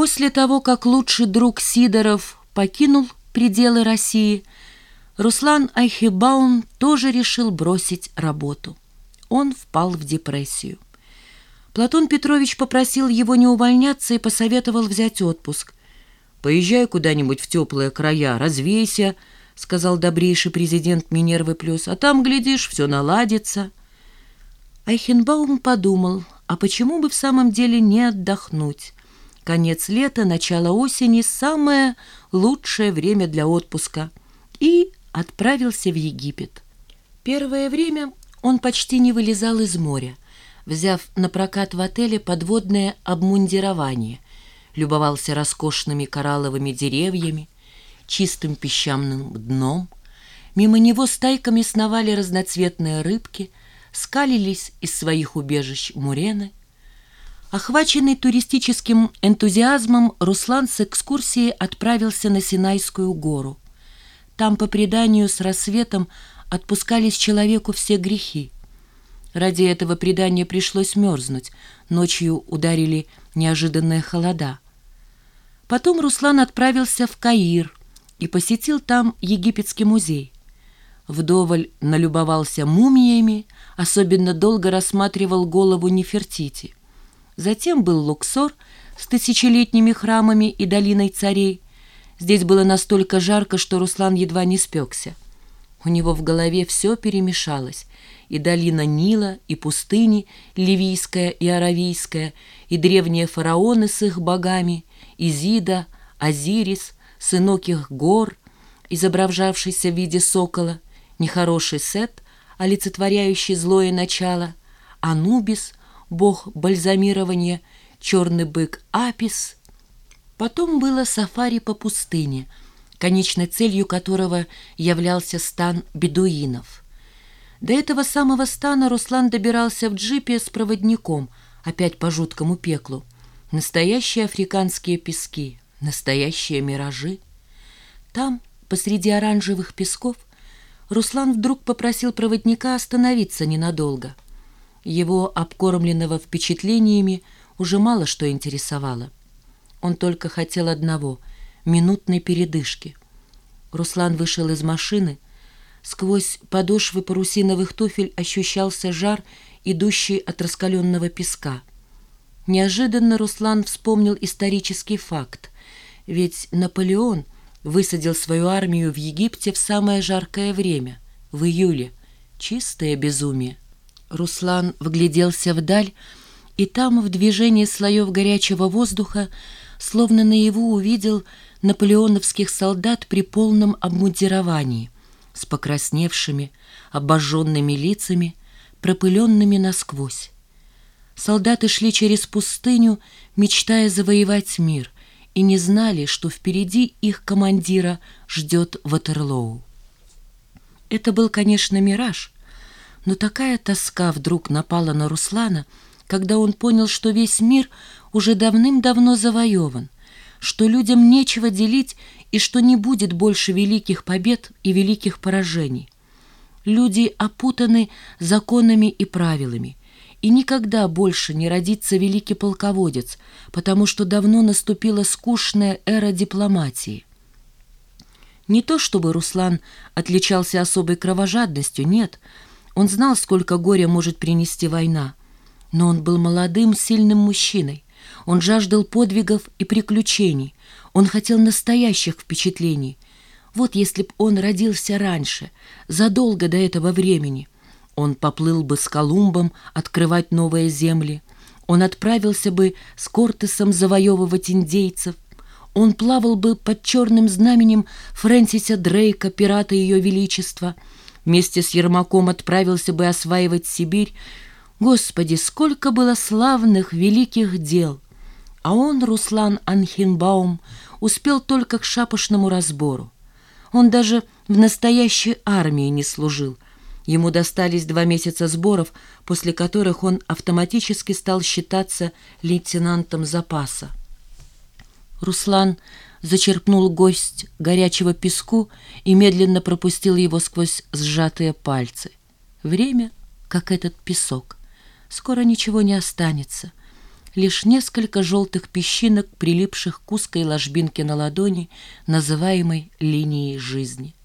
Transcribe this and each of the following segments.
После того, как лучший друг Сидоров покинул пределы России, Руслан Айхебаум тоже решил бросить работу. Он впал в депрессию. Платон Петрович попросил его не увольняться и посоветовал взять отпуск. «Поезжай куда-нибудь в теплые края, развейся», — сказал добрейший президент Минервы Плюс, «а там, глядишь, все наладится». Айхенбаум подумал, а почему бы в самом деле не отдохнуть? Конец лета, начало осени – самое лучшее время для отпуска. И отправился в Египет. Первое время он почти не вылезал из моря, взяв на прокат в отеле подводное обмундирование, любовался роскошными коралловыми деревьями, чистым песчаным дном. Мимо него стайками сновали разноцветные рыбки – скалились из своих убежищ мурены. Охваченный туристическим энтузиазмом, Руслан с экскурсией отправился на Синайскую гору. Там, по преданию, с рассветом отпускались человеку все грехи. Ради этого предания пришлось мерзнуть, ночью ударили неожиданные холода. Потом Руслан отправился в Каир и посетил там египетский музей. Вдоволь налюбовался мумиями, особенно долго рассматривал голову Нефертити. Затем был Луксор с тысячелетними храмами и долиной царей. Здесь было настолько жарко, что Руслан едва не спекся. У него в голове все перемешалось. И долина Нила, и пустыни, Ливийская и Аравийская, и древние фараоны с их богами, Изида, Азирис, сынок их гор, изображавшийся в виде сокола, нехороший Сет — олицетворяющий злое начало, Анубис, бог бальзамирования, черный бык Апис. Потом было сафари по пустыне, конечной целью которого являлся стан бедуинов. До этого самого стана Руслан добирался в джипе с проводником, опять по жуткому пеклу. Настоящие африканские пески, настоящие миражи. Там, посреди оранжевых песков, Руслан вдруг попросил проводника остановиться ненадолго. Его, обкормленного впечатлениями, уже мало что интересовало. Он только хотел одного — минутной передышки. Руслан вышел из машины. Сквозь подошвы парусиновых туфель ощущался жар, идущий от раскаленного песка. Неожиданно Руслан вспомнил исторический факт. Ведь Наполеон — высадил свою армию в Египте в самое жаркое время, в июле. Чистое безумие. Руслан вгляделся вдаль, и там, в движении слоев горячего воздуха, словно наяву увидел наполеоновских солдат при полном обмундировании, с покрасневшими, обожженными лицами, пропыленными насквозь. Солдаты шли через пустыню, мечтая завоевать мир — и не знали, что впереди их командира ждет Ватерлоу. Это был, конечно, мираж, но такая тоска вдруг напала на Руслана, когда он понял, что весь мир уже давным-давно завоеван, что людям нечего делить и что не будет больше великих побед и великих поражений. Люди опутаны законами и правилами, и никогда больше не родится великий полководец, потому что давно наступила скучная эра дипломатии. Не то чтобы Руслан отличался особой кровожадностью, нет, он знал, сколько горя может принести война. Но он был молодым, сильным мужчиной. Он жаждал подвигов и приключений. Он хотел настоящих впечатлений. Вот если б он родился раньше, задолго до этого времени — он поплыл бы с Колумбом открывать новые земли. Он отправился бы с Кортесом завоевывать индейцев. Он плавал бы под черным знаменем Фрэнсиса Дрейка, пирата Ее Величества. Вместе с Ермаком отправился бы осваивать Сибирь. Господи, сколько было славных, великих дел! А он, Руслан Анхенбаум, успел только к шапошному разбору. Он даже в настоящей армии не служил — Ему достались два месяца сборов, после которых он автоматически стал считаться лейтенантом запаса. Руслан зачерпнул гость горячего песку и медленно пропустил его сквозь сжатые пальцы. Время, как этот песок. Скоро ничего не останется. лишь несколько желтых песчинок, прилипших к узкой ложбинке на ладони, называемой линией жизни.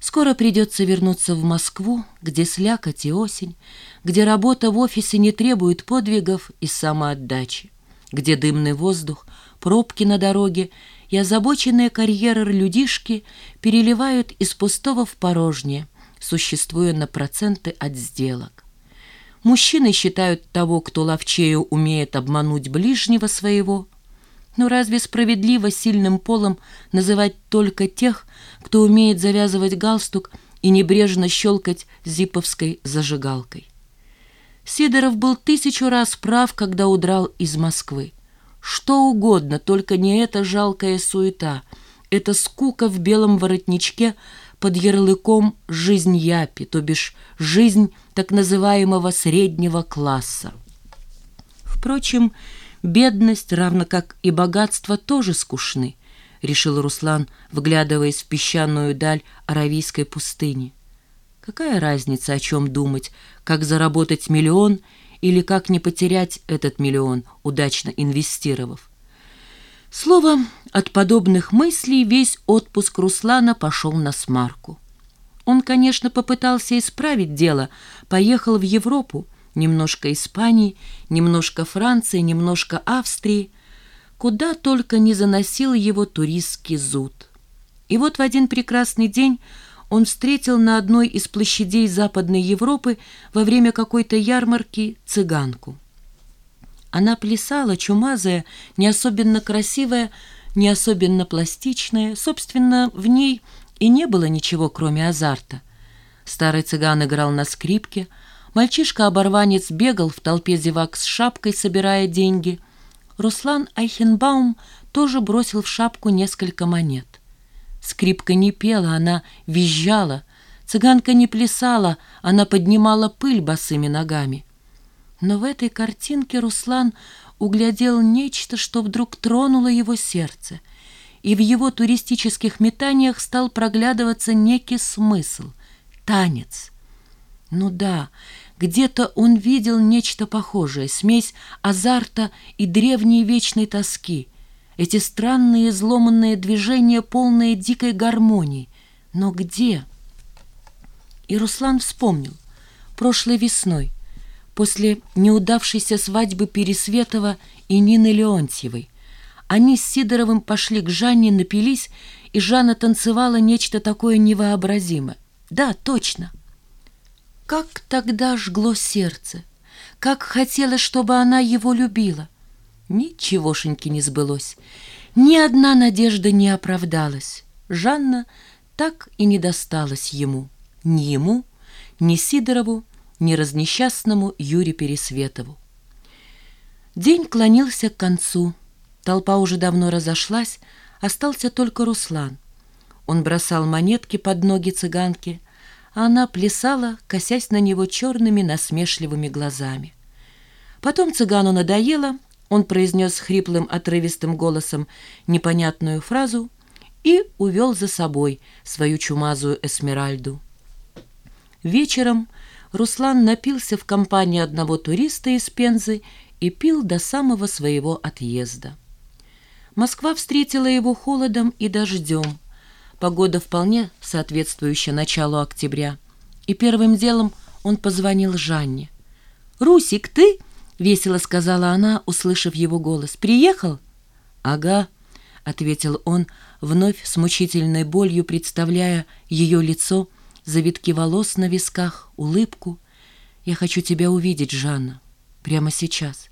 Скоро придется вернуться в Москву, где слякоть и осень, где работа в офисе не требует подвигов и самоотдачи, где дымный воздух, пробки на дороге и озабоченные карьеры людишки переливают из пустого в порожнее, существуя на проценты от сделок. Мужчины считают того, кто ловчею умеет обмануть ближнего своего, но разве справедливо сильным полом называть только тех, кто умеет завязывать галстук и небрежно щелкать зиповской зажигалкой? Сидоров был тысячу раз прав, когда удрал из Москвы. Что угодно, только не эта жалкая суета, эта скука в белом воротничке под ярлыком «жизнь Япи», то бишь «жизнь так называемого среднего класса». Впрочем, бедность, равно как и богатство, тоже скучны, решил Руслан, вглядываясь в песчаную даль Аравийской пустыни. Какая разница, о чем думать, как заработать миллион или как не потерять этот миллион, удачно инвестировав? Словом, от подобных мыслей весь отпуск Руслана пошел на смарку. Он, конечно, попытался исправить дело, поехал в Европу, немножко Испании, немножко Франции, немножко Австрии, куда только не заносил его туристский зуд. И вот в один прекрасный день он встретил на одной из площадей Западной Европы во время какой-то ярмарки цыганку. Она плясала, чумазая, не особенно красивая, не особенно пластичная. Собственно, в ней и не было ничего, кроме азарта. Старый цыган играл на скрипке, мальчишка-оборванец бегал в толпе зевак с шапкой, собирая деньги. Руслан Айхенбаум тоже бросил в шапку несколько монет. Скрипка не пела, она визжала. Цыганка не плясала, она поднимала пыль босыми ногами. Но в этой картинке Руслан углядел нечто, что вдруг тронуло его сердце, и в его туристических метаниях стал проглядываться некий смысл — танец. Ну да, где-то он видел нечто похожее, смесь азарта и древней вечной тоски, эти странные изломанные движения, полные дикой гармонии. Но где? И Руслан вспомнил. Прошлой весной — после неудавшейся свадьбы Пересветова и Нины Леонтьевой. Они с Сидоровым пошли к Жанне, напились, и Жанна танцевала нечто такое невообразимое. Да, точно. Как тогда жгло сердце, как хотелось, чтобы она его любила. Ничегошеньки не сбылось, ни одна надежда не оправдалась. Жанна так и не досталась ему, ни ему, ни Сидорову, ни разнесчастному Юре Пересветову. День клонился к концу. Толпа уже давно разошлась, остался только Руслан. Он бросал монетки под ноги цыганки, а она плясала, косясь на него черными насмешливыми глазами. Потом цыгану надоело, он произнес хриплым отрывистым голосом непонятную фразу и увел за собой свою чумазую Эсмеральду. Вечером Руслан напился в компании одного туриста из Пензы и пил до самого своего отъезда. Москва встретила его холодом и дождем. Погода вполне соответствующая началу октября. И первым делом он позвонил Жанне. «Русик, ты?» — весело сказала она, услышав его голос. «Приехал?» «Ага», — ответил он, вновь с мучительной болью представляя ее лицо — завитки волос на висках, улыбку. «Я хочу тебя увидеть, Жанна, прямо сейчас».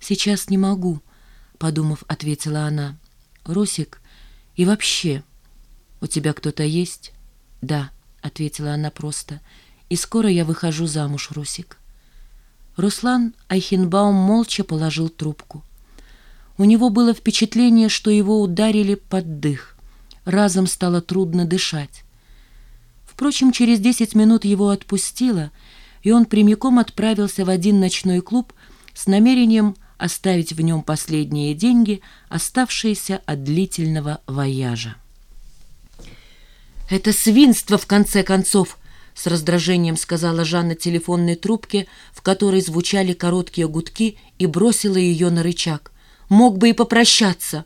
«Сейчас не могу», — подумав, ответила она. «Русик, и вообще, у тебя кто-то есть?» «Да», — ответила она просто, — «и скоро я выхожу замуж, Русик». Руслан Айхенбаум молча положил трубку. У него было впечатление, что его ударили под дых. Разом стало трудно дышать. Впрочем, через десять минут его отпустило, и он прямиком отправился в один ночной клуб с намерением оставить в нем последние деньги, оставшиеся от длительного вояжа. «Это свинство, в конце концов!» — с раздражением сказала Жанна телефонной трубке, в которой звучали короткие гудки, и бросила ее на рычаг. «Мог бы и попрощаться!»